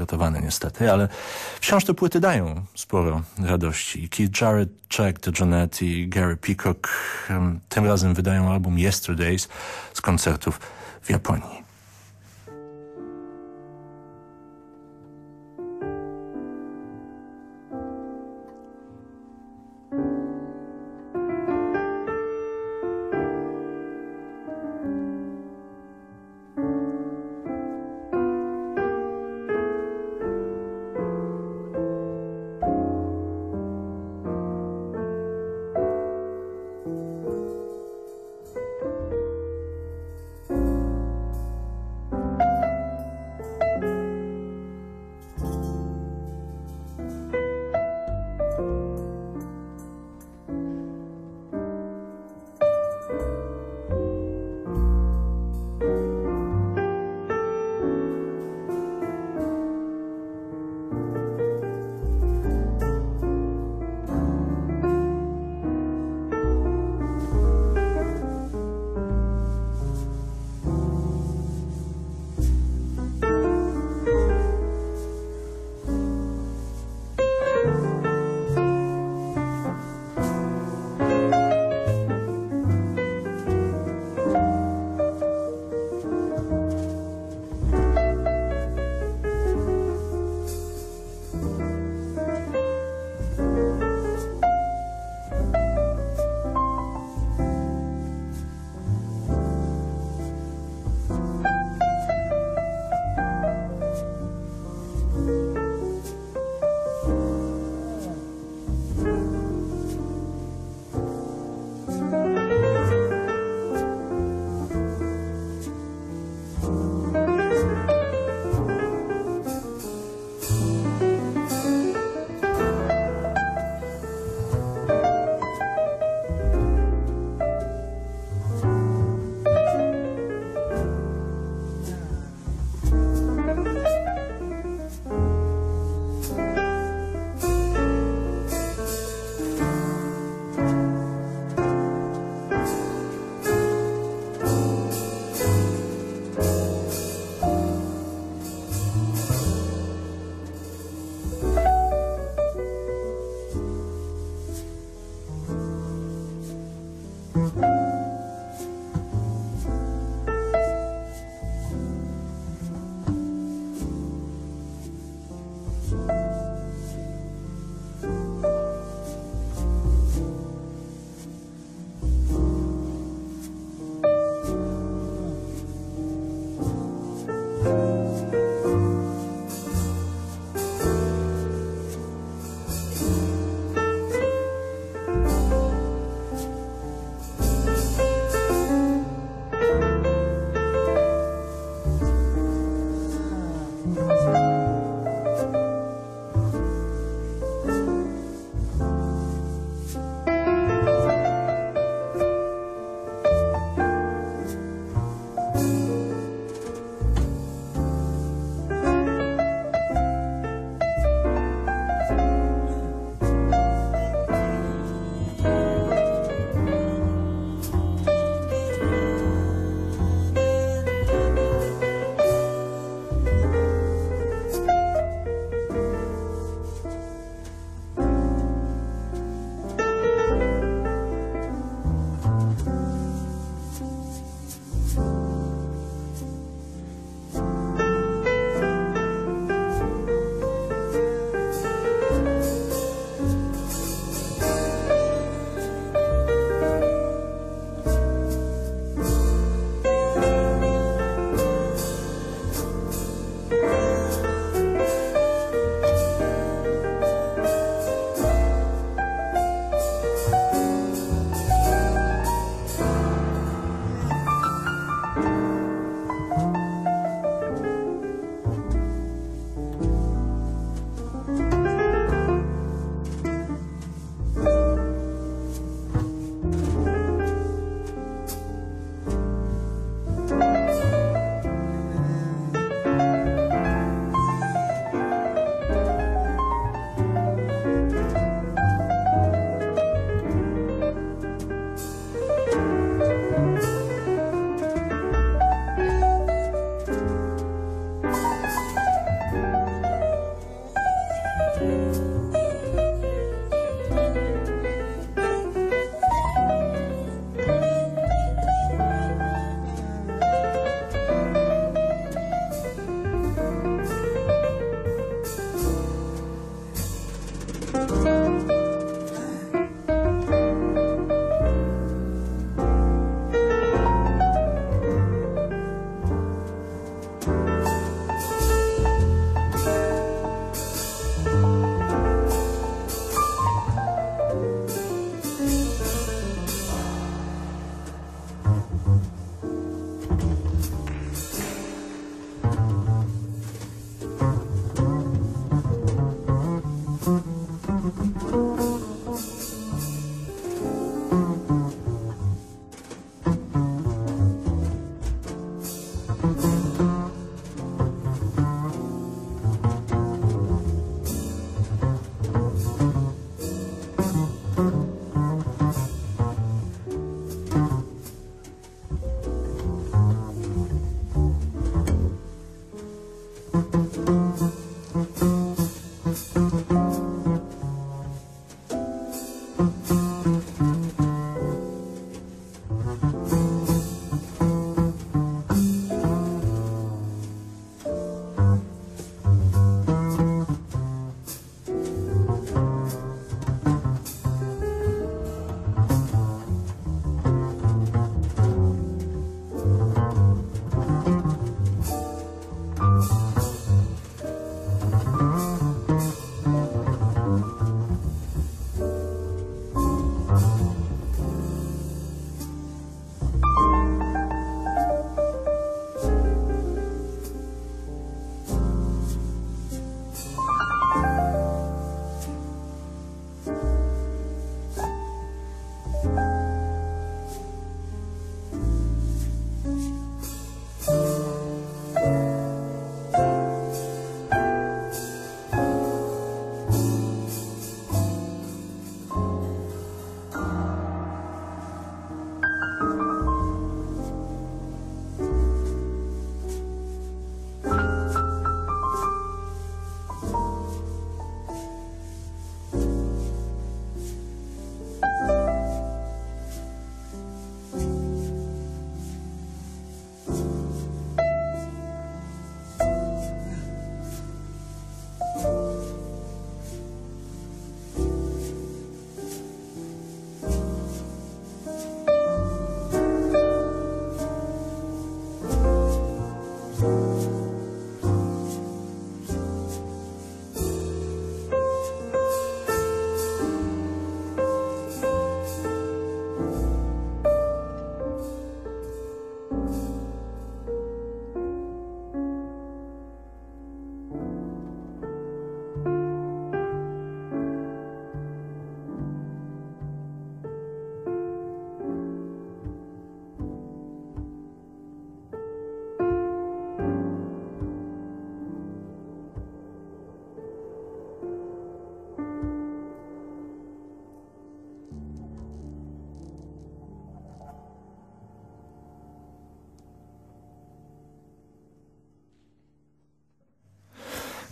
przygotowane niestety, ale wciąż te płyty dają sporo radości. Keith Jarrett, Chuck DeJohnette i Gary Peacock tym razem wydają album Yesterdays z koncertów w Japonii.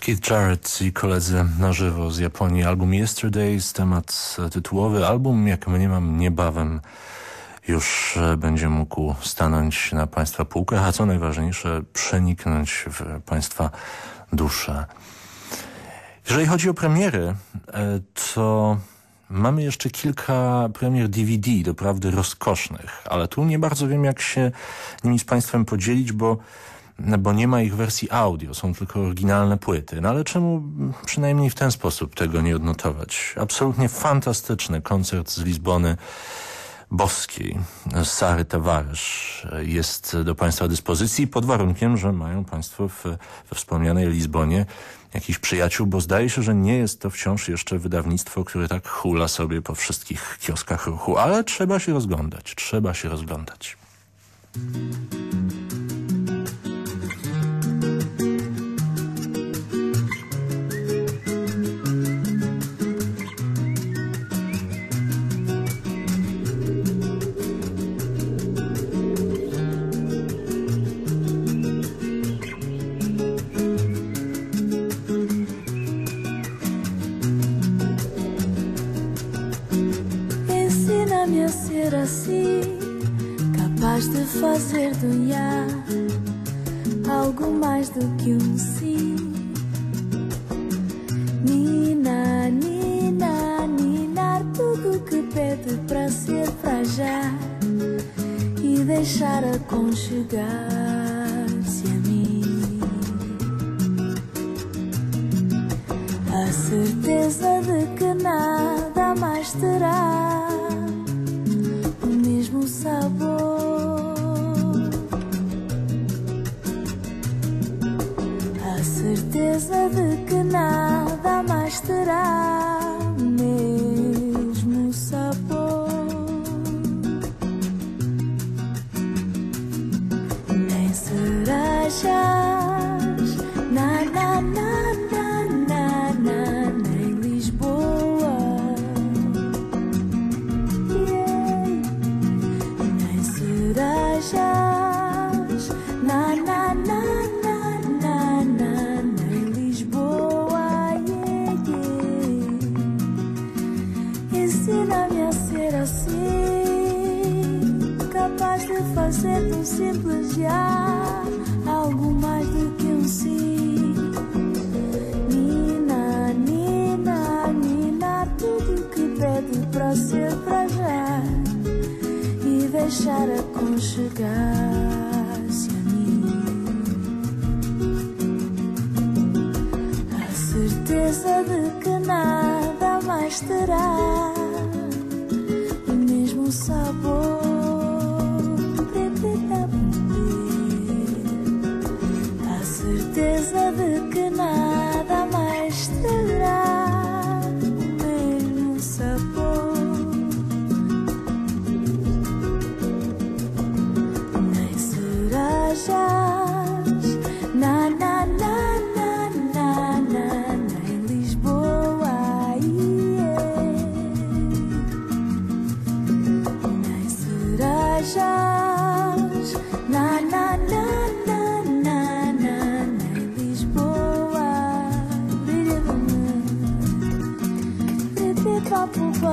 Keith Jarrett i koledzy na żywo z Japonii. Album Yesterdays, temat tytułowy. Album, jak mniemam, niebawem już e, będzie mógł stanąć na Państwa półkach, a co najważniejsze, przeniknąć w Państwa duszę. Jeżeli chodzi o premiery, e, to mamy jeszcze kilka premier DVD, doprawdy rozkosznych, ale tu nie bardzo wiem, jak się nimi z Państwem podzielić, bo bo nie ma ich wersji audio, są tylko oryginalne płyty. No ale czemu przynajmniej w ten sposób tego nie odnotować? Absolutnie fantastyczny koncert z Lizbony boskiej Sary Tavares jest do Państwa dyspozycji pod warunkiem, że mają Państwo w, we wspomnianej Lizbonie jakichś przyjaciół, bo zdaje się, że nie jest to wciąż jeszcze wydawnictwo, które tak hula sobie po wszystkich kioskach ruchu, ale trzeba się rozglądać, trzeba się rozglądać. Fazer do ya algo mais do que um sim. Nina, Nina, ninar tudo que pede para ser para já e deixar aconchegar-se a mim. A certeza de que nada mais terá o mesmo sabor. Certeza de que nada mais terá ser tão simples já algo mais do que um sim. Nina, Nina, Nina, tudo que pede para ser para já e deixar aconchegar-se a mim. A certeza de que nada mais terá o mesmo sabor.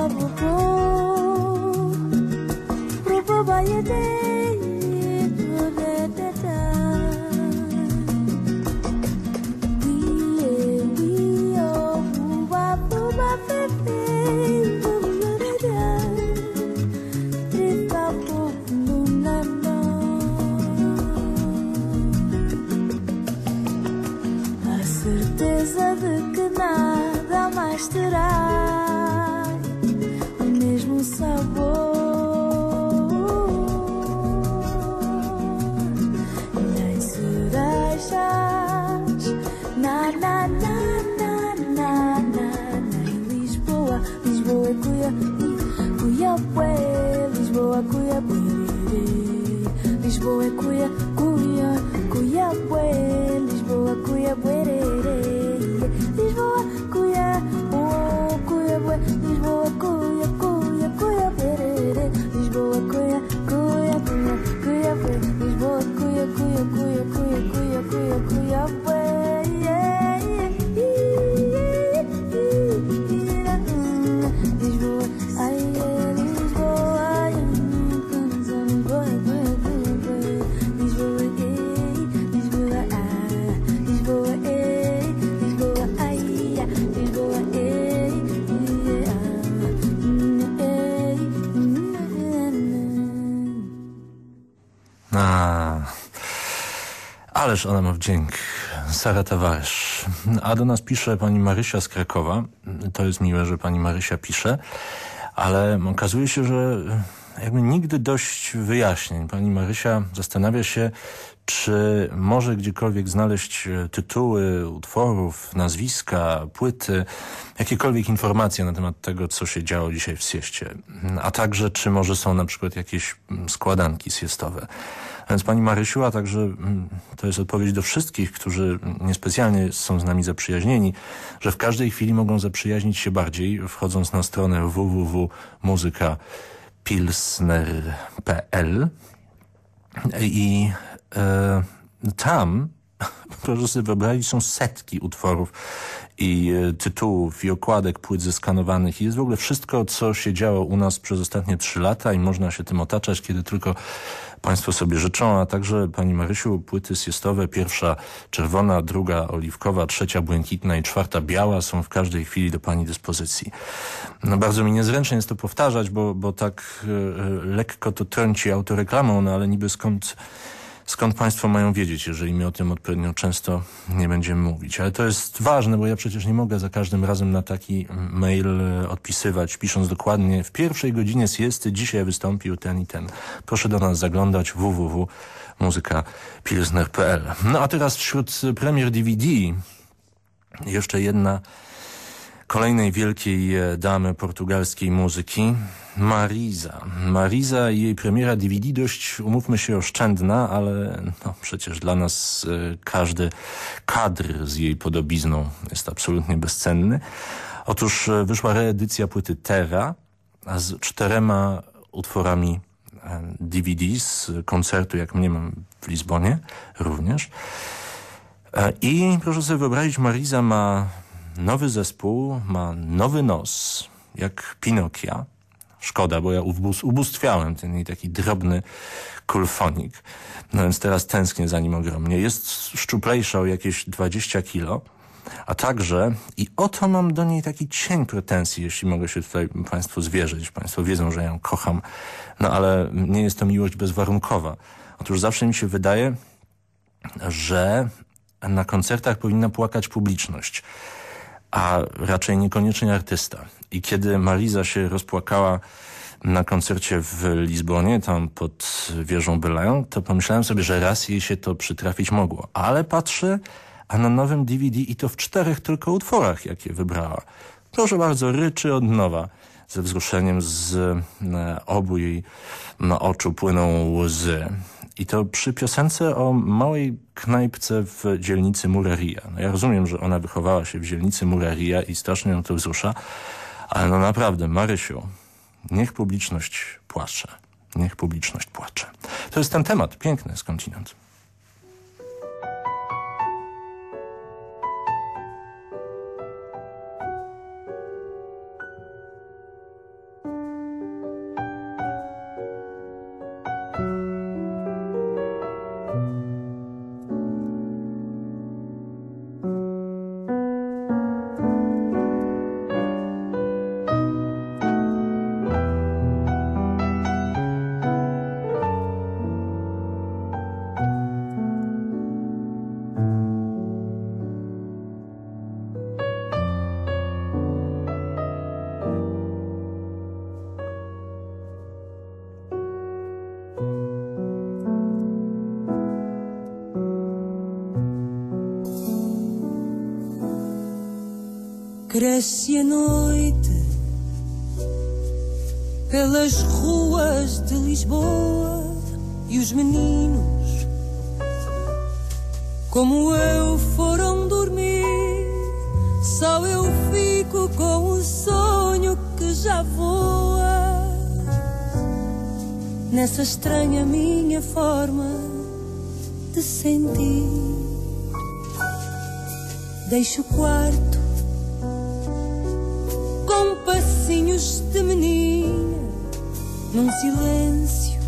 不过。Ależ ona ma wdzięk. Sara Tawaresz. A do nas pisze pani Marysia z Krakowa. To jest miłe, że pani Marysia pisze, ale okazuje się, że jakby nigdy dość wyjaśnień. Pani Marysia zastanawia się, czy może gdziekolwiek znaleźć e, tytuły utworów, nazwiska, płyty, jakiekolwiek informacje na temat tego, co się działo dzisiaj w Sieście. A także, czy może są na przykład jakieś mm, składanki siestowe. Więc Pani Marysiu, a także mm, to jest odpowiedź do wszystkich, którzy niespecjalnie są z nami zaprzyjaźnieni, że w każdej chwili mogą zaprzyjaźnić się bardziej, wchodząc na stronę www.muzykapilsner.pl i e, tam, proszę sobie wyobrazić, są setki utworów i e, tytułów i okładek płyt zeskanowanych. I jest w ogóle wszystko, co się działo u nas przez ostatnie trzy lata i można się tym otaczać, kiedy tylko Państwo sobie życzą, a także Pani Marysiu płyty siestowe, pierwsza czerwona, druga oliwkowa, trzecia błękitna i czwarta biała są w każdej chwili do Pani dyspozycji. No bardzo mi niezręcznie jest to powtarzać, bo, bo tak e, e lekko to trąci autoreklamą, no ale niby skąd skąd państwo mają wiedzieć, jeżeli my o tym odpowiednio często nie będziemy mówić. Ale to jest ważne, bo ja przecież nie mogę za każdym razem na taki mail odpisywać, pisząc dokładnie w pierwszej godzinie siesty dzisiaj wystąpił ten i ten. Proszę do nas zaglądać www.muzykapilsner.pl No a teraz wśród premier DVD jeszcze jedna kolejnej wielkiej e, damy portugalskiej muzyki, Marisa. Marisa i jej premiera DVD dość, umówmy się, oszczędna, ale no, przecież dla nas y, każdy kadr z jej podobizną jest absolutnie bezcenny. Otóż y, wyszła reedycja płyty Terra z czterema utworami DVD z koncertu, jak mnie mam w Lizbonie również. I proszę sobie wyobrazić, Marisa ma nowy zespół, ma nowy nos, jak Pinokia Szkoda, bo ja ubóstwiałem ten jej taki drobny kulfonik. No więc teraz tęsknię za nim ogromnie. Jest szczuplejsza o jakieś 20 kilo. A także, i oto mam do niej taki cień pretensji, jeśli mogę się tutaj Państwu zwierzyć. Państwo wiedzą, że ją kocham, no ale nie jest to miłość bezwarunkowa. Otóż zawsze mi się wydaje, że na koncertach powinna płakać publiczność a raczej niekoniecznie artysta. I kiedy Mariza się rozpłakała na koncercie w Lizbonie, tam pod wieżą Belają, to pomyślałem sobie, że raz jej się to przytrafić mogło. Ale patrzę, a na nowym DVD i to w czterech tylko utworach, jakie wybrała. Proszę bardzo, ryczy od nowa. Ze wzruszeniem z e, obu jej oczu płyną łzy. I to przy piosence o małej knajpce w dzielnicy Muraria. No ja rozumiem, że ona wychowała się w dzielnicy Muraria i strasznie ją to wzrusza, ale no naprawdę, Marysiu, niech publiczność płacze. Niech publiczność płacze. To jest ten temat, piękny skądinąd. Cresce a noite pelas ruas de Lisboa e os meninos, como eu, foram dormir. Só eu fico com o sonho que já voa nessa estranha minha forma de sentir. Deixo o quarto num silêncio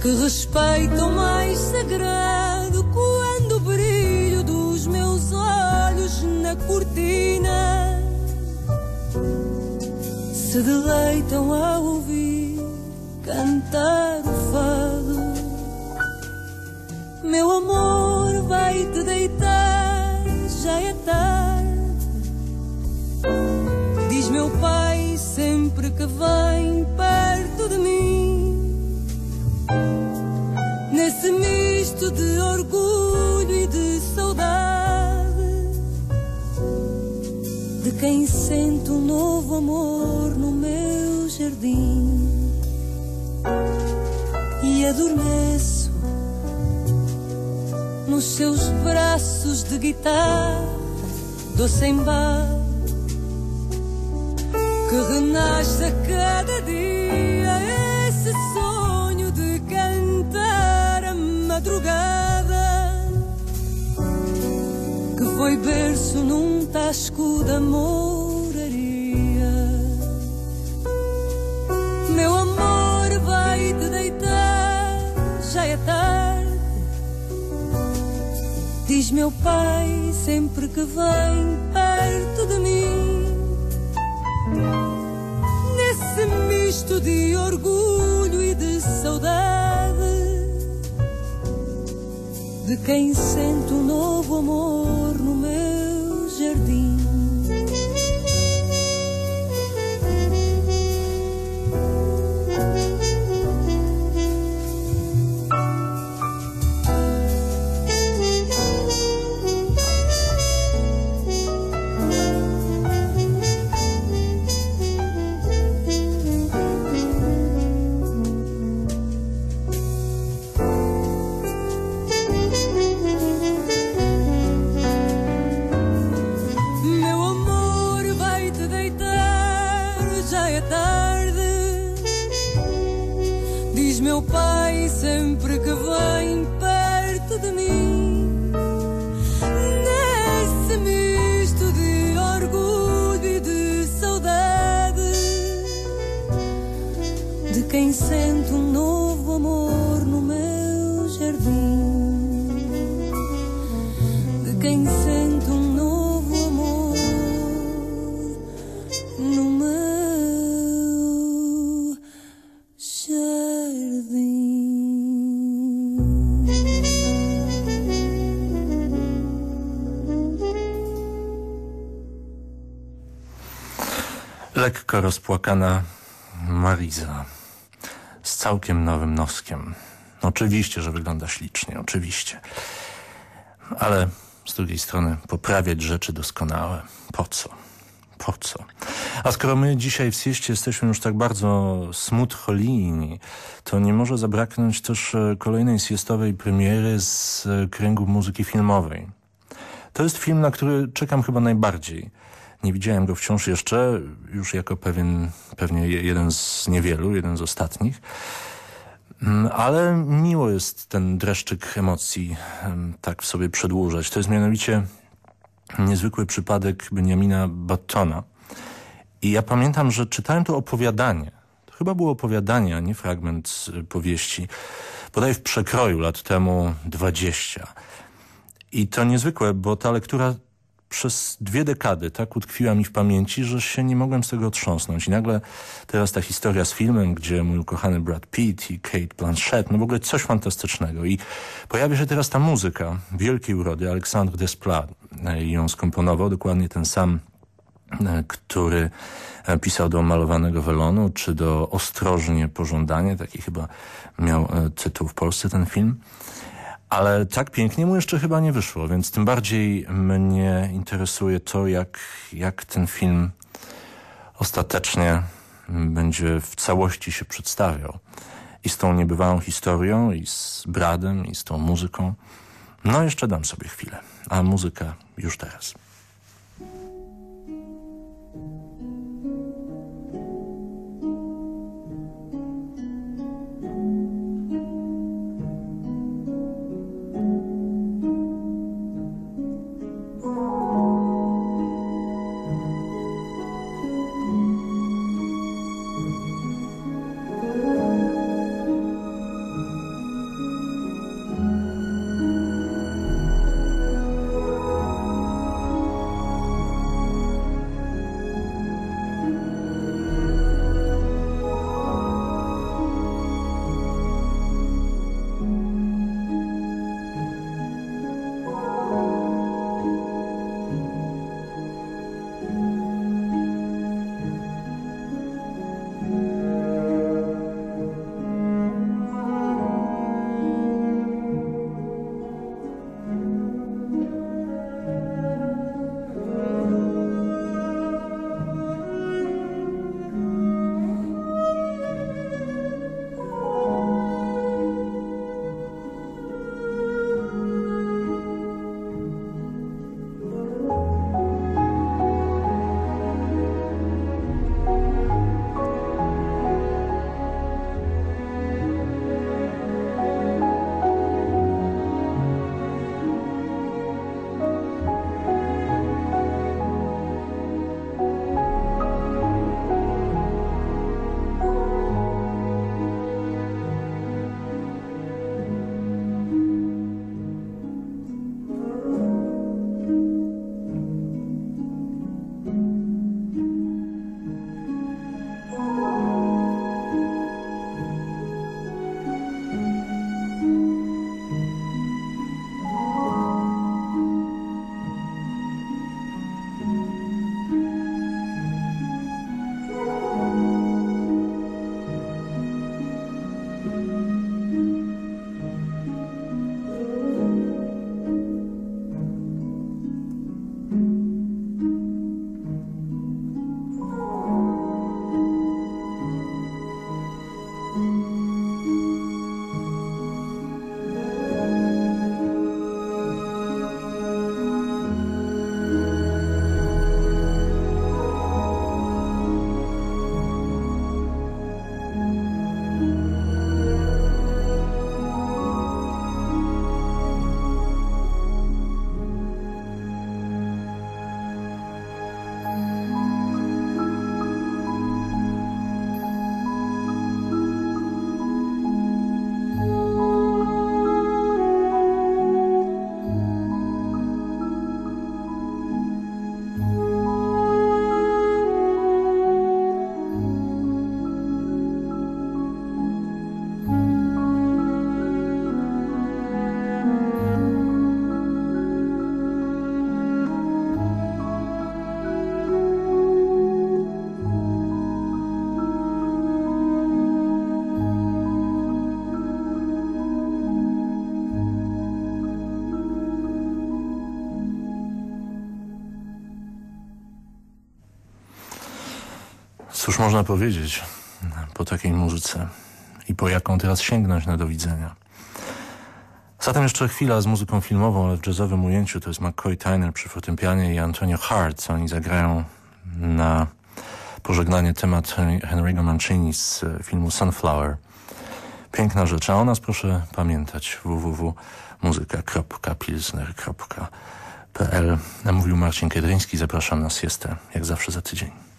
que respeito o mais sagrado quando o brilho dos meus olhos na cortina se deleitam a ouvir cantar o fado. Meu amor, vai te deitar, já é tarde. Sempre que vem perto de mim. Nesse misto de orgulho e de saudade, de quem sente um novo amor no meu jardim. E adormeço nos seus braços de guitarra, doce embalo que renasce a cada dia esse sonho de cantar a madrugada que foi berço num tasco da moraria. Meu amor, vai te deitar, já é tarde. Diz meu pai sempre que vem perto de mim. Misto de orgulho e de saudade de quem sente um novo amor no meu jardim. Lekko rozpłakana Mariza z całkiem nowym noskiem. Oczywiście, że wygląda ślicznie, oczywiście. Ale z drugiej strony poprawiać rzeczy doskonałe. Po co? Po co? A skoro my dzisiaj w Sieście jesteśmy już tak bardzo smutcholijni, to nie może zabraknąć też e, kolejnej siestowej premiery z e, kręgu muzyki filmowej. To jest film, na który czekam chyba najbardziej. Nie widziałem go wciąż jeszcze, już jako pewien, pewnie je- jeden z niewielu, jeden z ostatnich. Mm, Ale miło jest ten dreszczyk emocji em, tak w sobie przedłużać. To jest mianowicie niezwykły przypadek Benjamina Battona. I ja pamiętam, że czytałem to opowiadanie. To chyba było opowiadanie, a nie fragment y, powieści. Bodaj w przekroju lat temu 20. I to niezwykłe, bo ta lektura przez dwie dekady tak utkwiła mi w pamięci, że się nie mogłem z tego otrząsnąć. I nagle teraz ta historia z filmem, gdzie mój ukochany Brad Pitt i Kate Blanchett, no w ogóle coś fantastycznego. I pojawia się teraz ta muzyka wielkiej urody, Alexandre Desplat e, ją skomponował, dokładnie ten sam e, który e, pisał do malowanego welonu, czy do Ostrożnie Pożądanie, taki chyba miał tytuł w Polsce ten film. Ale tak pięknie mu jeszcze chyba nie wyszło, więc tym bardziej mnie interesuje to, jak, jak ten film ostatecznie będzie w całości się przedstawiał. I z tą niebywałą historią, i z Bradem, i z tą muzyką. No jeszcze dam sobie chwilę, a muzyka już teraz. Można powiedzieć po takiej muzyce i po jaką teraz sięgnąć na do widzenia. Zatem jeszcze chwila z muzyką filmową, ale w jazzowym ujęciu to jest McCoy Tyner przy fortepianie i Antonio Hart. Oni zagrają na pożegnanie temat Henry'ego Mancini z filmu Sunflower. Piękna rzecz, a o nas proszę pamiętać www.muzyka.pilsner.pl Mówił Marcin Kedryński, zapraszam na siestę, jak zawsze za tydzień.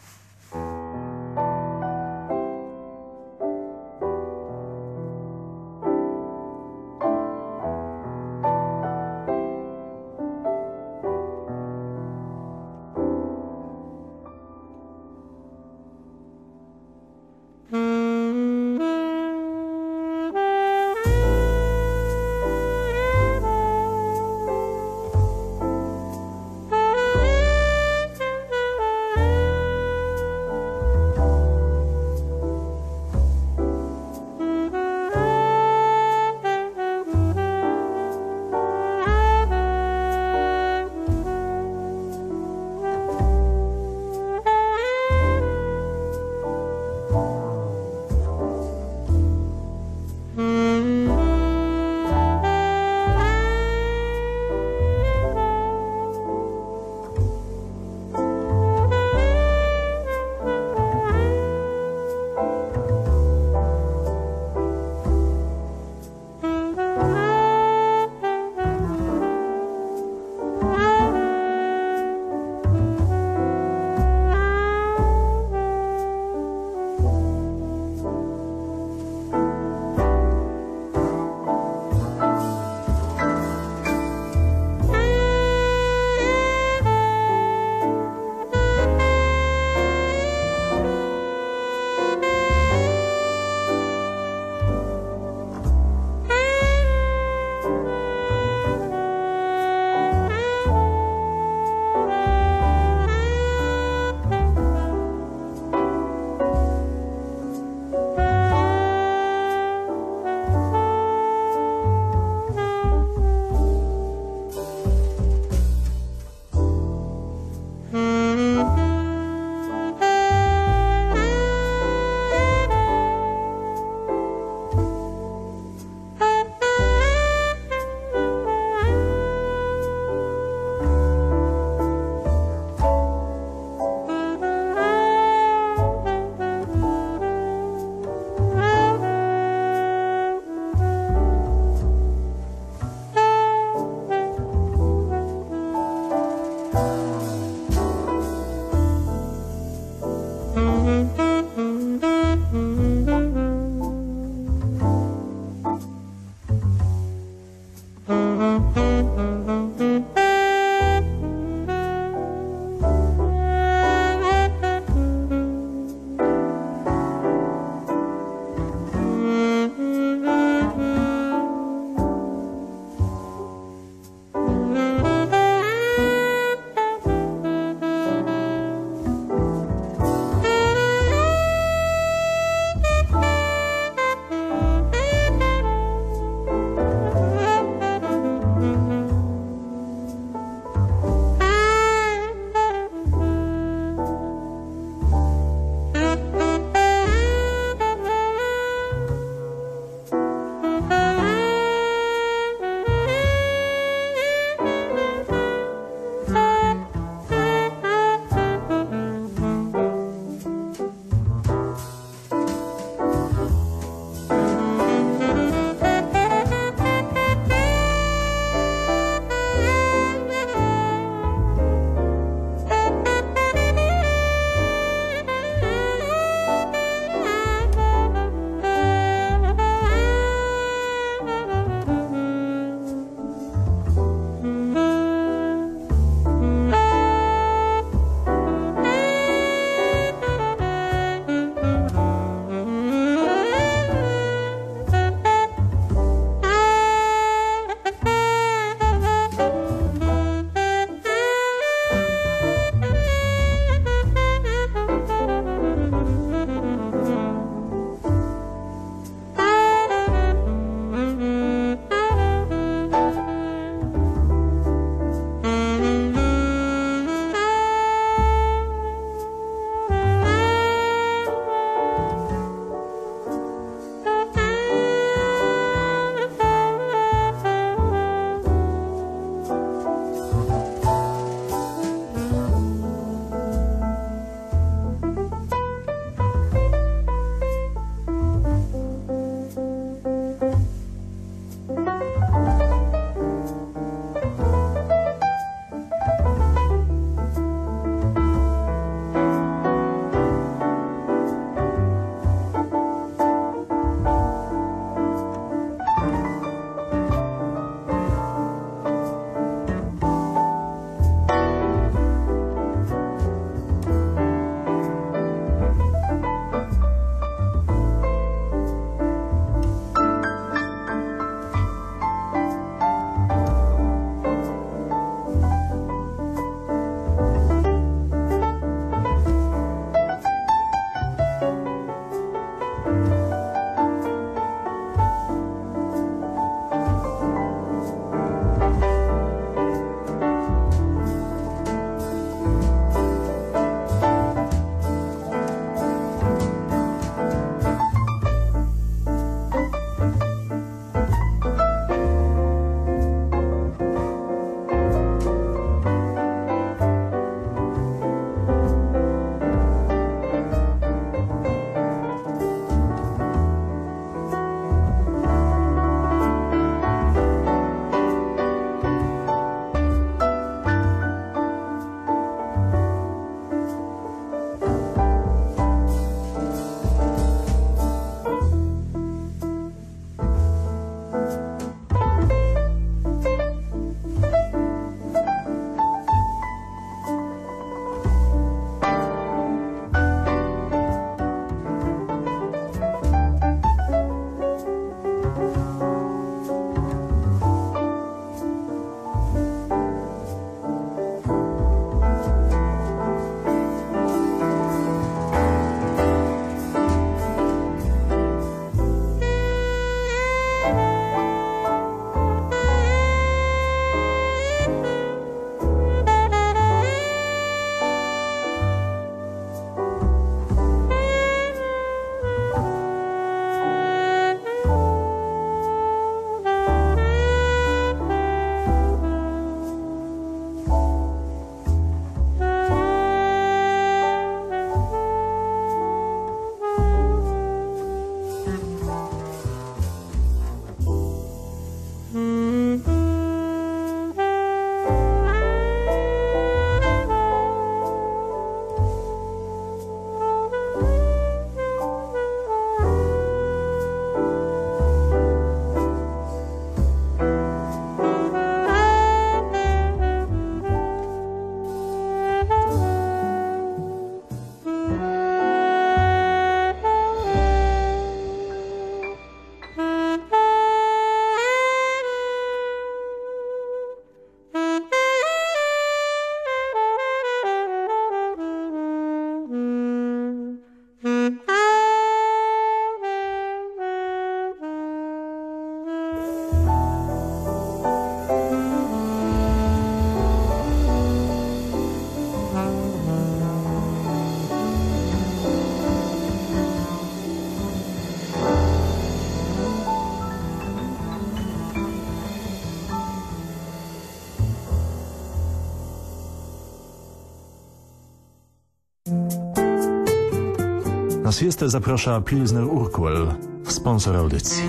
Siestę zaprasza Pilsner Urquell, sponsor audycji.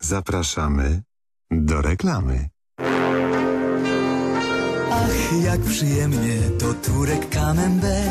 Zapraszamy do reklamy. Ach, jak przyjemnie to Turek Camembert